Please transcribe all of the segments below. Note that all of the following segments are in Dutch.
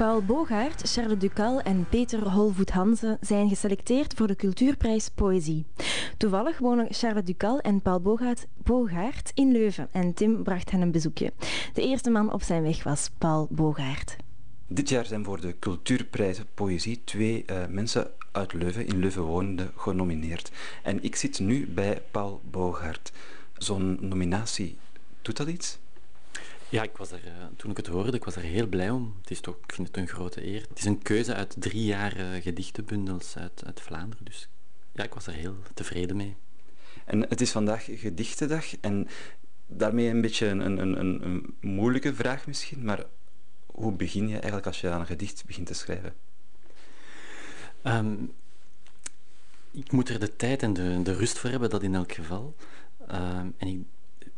Paul Bogaert, Charles Ducal en Peter Holvoet-Hansen zijn geselecteerd voor de Cultuurprijs Poëzie. Toevallig wonen Charles Ducal en Paul Bogaert, in Leuven en Tim bracht hen een bezoekje. De eerste man op zijn weg was Paul Bogaert. Dit jaar zijn voor de Cultuurprijs Poëzie twee uh, mensen uit Leuven, in Leuven wonende, genomineerd. En ik zit nu bij Paul Bogaert. Zo'n nominatie, doet dat iets? Ja, ik was er, uh, toen ik het hoorde, ik was er heel blij om. Het is toch, ik vind het een grote eer. Het is een keuze uit drie jaar uh, gedichtenbundels uit, uit Vlaanderen. Dus ja, ik was er heel tevreden mee. En het is vandaag gedichtendag en daarmee een beetje een, een, een, een moeilijke vraag misschien, maar hoe begin je eigenlijk als je aan een gedicht begint te schrijven? Um, ik moet er de tijd en de, de rust voor hebben, dat in elk geval. Um, en ik,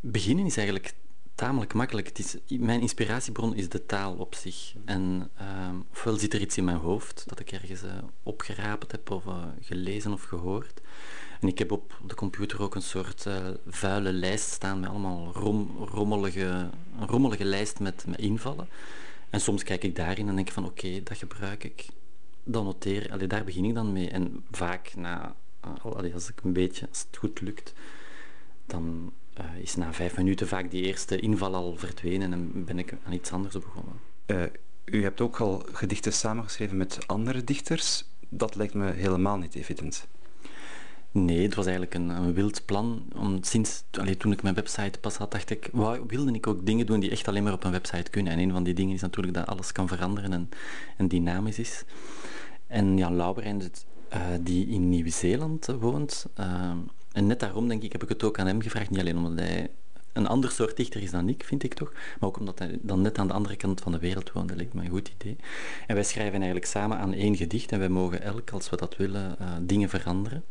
beginnen is eigenlijk tamelijk makkelijk. Het is, mijn inspiratiebron is de taal op zich. En um, ofwel zit er iets in mijn hoofd dat ik ergens uh, heb of uh, gelezen of gehoord. En ik heb op de computer ook een soort uh, vuile lijst staan met allemaal rom, rommelige, een rommelige lijst met, invallen. En soms kijk ik daarin en denk ik van oké, dat gebruik ik. Dan noteer, daar begin ik dan mee. En vaak, na, als, ik een beetje, als het goed lukt, dan uh, is na vijf minuten vaak die eerste inval al verdwenen en ben ik aan iets anders begonnen. Uh, u hebt ook al gedichten samengeschreven met andere dichters. Dat lijkt me helemaal niet evident. Nee, het was eigenlijk een, een wild plan. Om, sinds allee, toen ik mijn website pas had, dacht ik, wou, wilde ik ook dingen doen die echt alleen maar op een website kunnen. En een van die dingen is natuurlijk dat alles kan veranderen en, en dynamisch is. En Jan Lauberijn, uh, die in Nieuw-Zeeland woont, en net daarom denk ik, heb ik het ook aan hem gevraagd, niet alleen omdat hij een ander soort dichter is dan ik, vind ik toch, maar ook omdat hij dan net aan de andere kant van de wereld woonde, lijkt me een goed idee. En wij schrijven eigenlijk samen aan één gedicht en wij mogen elk, als we dat willen, uh, dingen veranderen.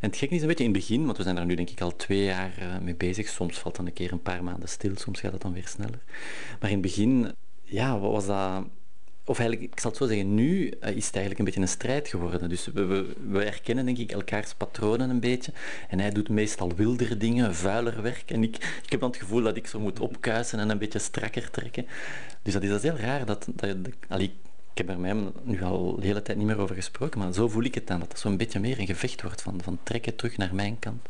En het gekke is een beetje in het begin, want we zijn daar nu denk ik al twee jaar uh, mee bezig. Soms valt dan een keer een paar maanden stil, soms gaat het dan weer sneller. Maar in het begin, ja, was dat of eigenlijk, ik zal het zo zeggen, nu uh, is het eigenlijk een beetje een strijd geworden. Dus we, we, herkennen denk ik elkaars patronen een beetje. En hij doet meestal wildere dingen, vuiler werk. En ik, ik heb dan het gevoel dat ik zo moet opkuisen en een beetje strakker trekken. Dus dat is, dat heel raar. Dat, dat, dat ik heb er hem nu al de hele tijd niet meer over gesproken, maar zo voel ik het dan. Dat het zo'n beetje meer een gevecht wordt van, van trekken terug naar mijn kant.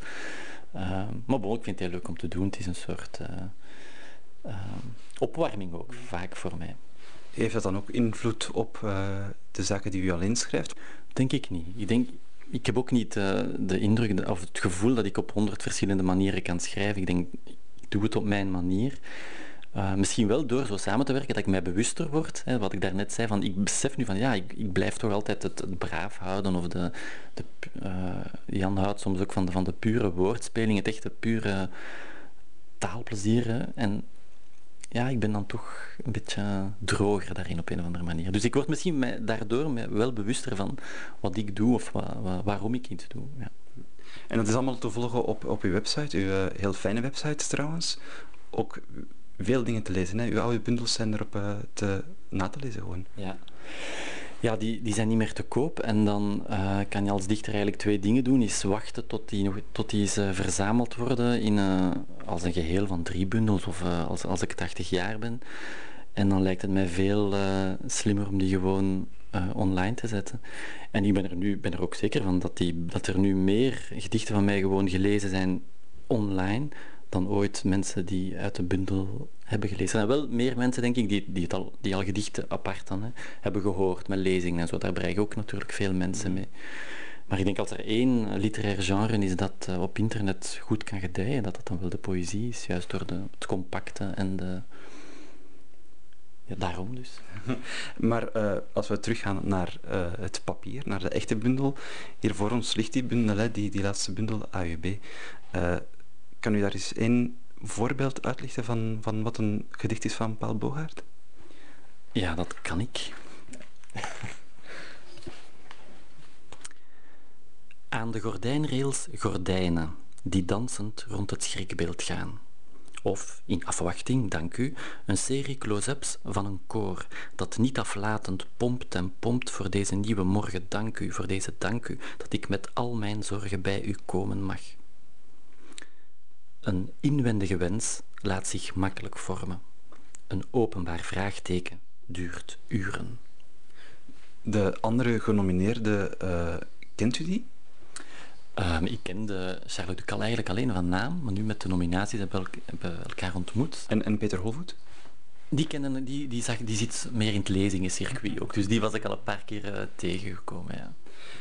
Uh, maar bon, ik vind het heel leuk om te doen. Het is een soort uh, uh, opwarming ook, vaak voor mij. Heeft dat dan ook invloed op uh, de zaken die u al inschrijft? Denk ik niet. Ik, denk, ik heb ook niet uh, de indruk of het gevoel dat ik op honderd verschillende manieren kan schrijven. Ik denk, ik doe het op mijn manier. Uh, misschien wel door zo samen te werken dat ik mij bewuster word. Hè, wat ik daarnet zei, van ik besef nu van ja, ik, ik blijf toch altijd het, het, braaf houden. Of de, de, Jan houdt soms ook van de, van de pure woordspeling, het echte pure taalplezier. En ja, ik ben dan toch een beetje droger daarin op een of andere manier. Dus ik word misschien daardoor wel bewuster van wat ik doe of wa wa waarom ik iets doe. Ja. En dat is allemaal te volgen op, op uw website, uw uh, heel fijne website trouwens. Ook veel dingen te lezen. Hè? Uw oude bundels zijn erop uh, te, na te lezen gewoon. Ja. Ja, die, die zijn niet meer te koop. En dan uh, kan je als dichter eigenlijk twee dingen doen. Is wachten tot die, tot die is, uh, verzameld worden in, uh, als een geheel van drie bundels. Of als, als ik 80 jaar ben. En dan lijkt het mij veel slimmer om die gewoon online te zetten. En ik ben er nu ben er ook zeker van dat, die, dat er nu meer gedichten van mij gewoon gelezen zijn online dan ooit mensen die uit de bundel hebben gelezen. En wel meer mensen, denk ik, die, die, al, die al gedichten apart dan, hè, hebben gehoord met lezingen en zo. Daar bereiken ook natuurlijk veel mensen mee. Maar ik denk als er één literair genre is dat uh, op internet goed kan gedijen, dat dat dan wel de poëzie is, juist door de, het compacte en de... Ja, daarom dus. Maar uh, als we teruggaan naar uh, het papier, naar de echte bundel. Hier voor ons ligt die bundel, hè, die, die laatste bundel, AUB. Kan u daar eens één voorbeeld uitlichten van, van wat een gedicht is van Paul Bogaert? Ja, dat kan ik. Aan de gordijnrails gordijnen die dansend rond het schrikbeeld gaan. Of, in afwachting, dank u, een serie close-ups van een koor dat niet aflatend pompt en pompt voor deze nieuwe morgen. Dank u, voor deze dank u, dat ik met al mijn zorgen bij u komen mag. Een inwendige wens laat zich makkelijk vormen. Een openbaar vraagteken duurt uren. De andere genomineerde, uh, kent u die? Um, ik kende Charles Ducal eigenlijk alleen van naam, maar nu met de nominaties hebben we elkaar ontmoet. En, en Peter Holvoet? Die, kennen, die, die, zag, die zit meer in het lezingencircuit ook, dus die was ik al een paar keer uh, tegengekomen. Ja.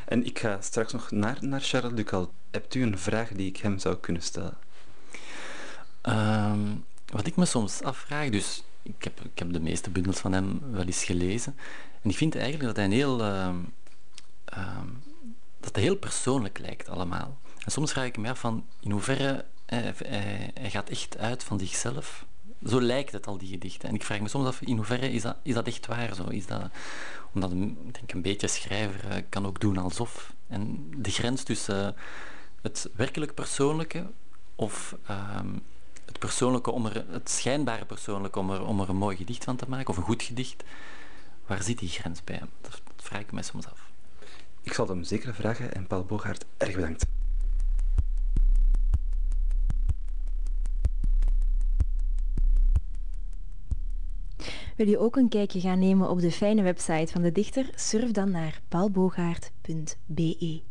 En ik ga straks nog naar, naar Charles Ducal. Hebt u een vraag die ik hem zou kunnen stellen? Um, wat ik me soms afvraag, dus ik heb, ik heb de meeste bundels van hem wel eens gelezen, en ik vind eigenlijk dat hij een heel, uh, uh, dat hij heel persoonlijk lijkt allemaal. En soms vraag ik me af van in hoeverre hij, hij, gaat echt uit van zichzelf. Zo lijkt het al, die gedichten. En ik vraag me soms af, in hoeverre is dat, is dat echt waar zo? Is dat, omdat ik denk een beetje schrijver uh, kan ook doen alsof. En de grens tussen het werkelijk persoonlijke of het persoonlijke om er, het schijnbare persoonlijke om er, om er een mooi gedicht van te maken, of een goed gedicht, waar zit die grens bij hem? Dat, dat vraag ik mij soms af. Ik zal het hem zeker vragen en Paul Bogaert, erg bedankt. Wil je ook een kijkje gaan nemen op de fijne website van de dichter? Surf dan naar paulbogaert.be.